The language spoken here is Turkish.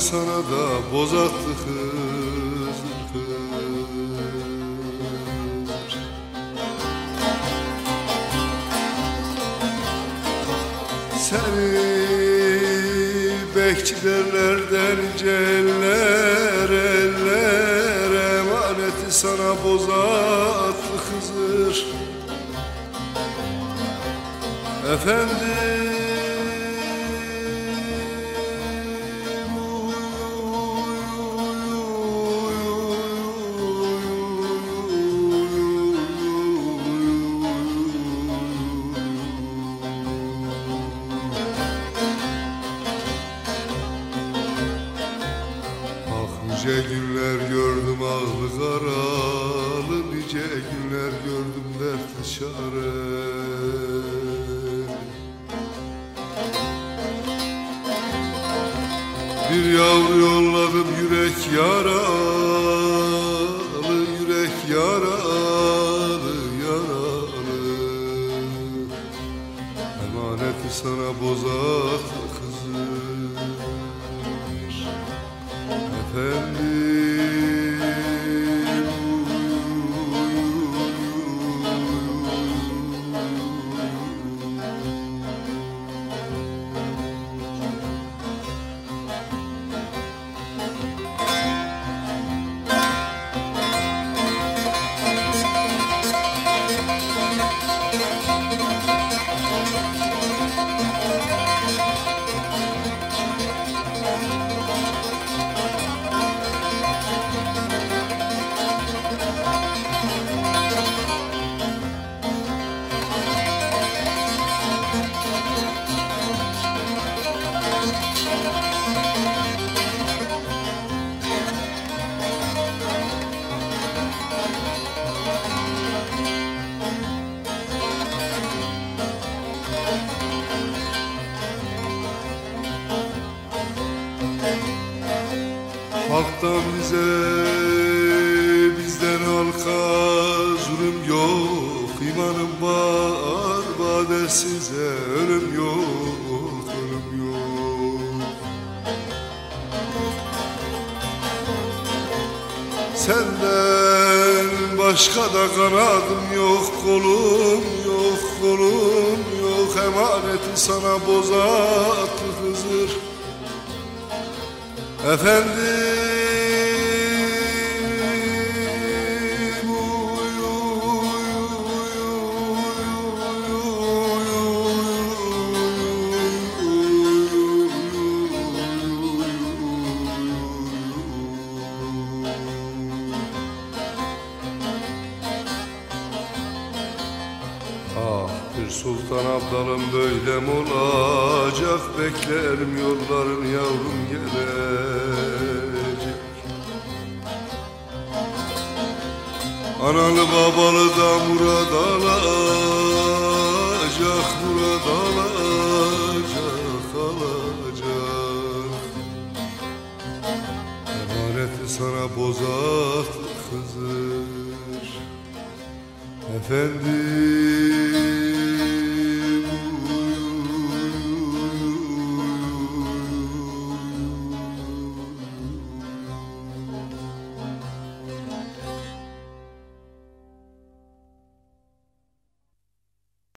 Sana da bozattı Hızır Hızır Seni bekçilerlerden celler eller Emaneti sana bozattı Hızır Efendim nice günler gördüm ağlı karalı Nice günler gördüm dertli çare Bir yavru yolladım yürek yaralı Yürek yaralı yaralı. Emaneti sana bozat kızım Halktan bize bizden halka zulüm yok. İmanım var bade size ölüm yok ölüm yok. Senden başka da kanadım yok kolum yok kolum yok. Emaneti sana bozattı Hızır Efendim Ah bir sultan abdalım böyle mi olacak Beklerim yolların yavrum gelecek. Analı babalı da murad alacak Murad alacak. Alacak Emaneti sana bozat Hızır Efendim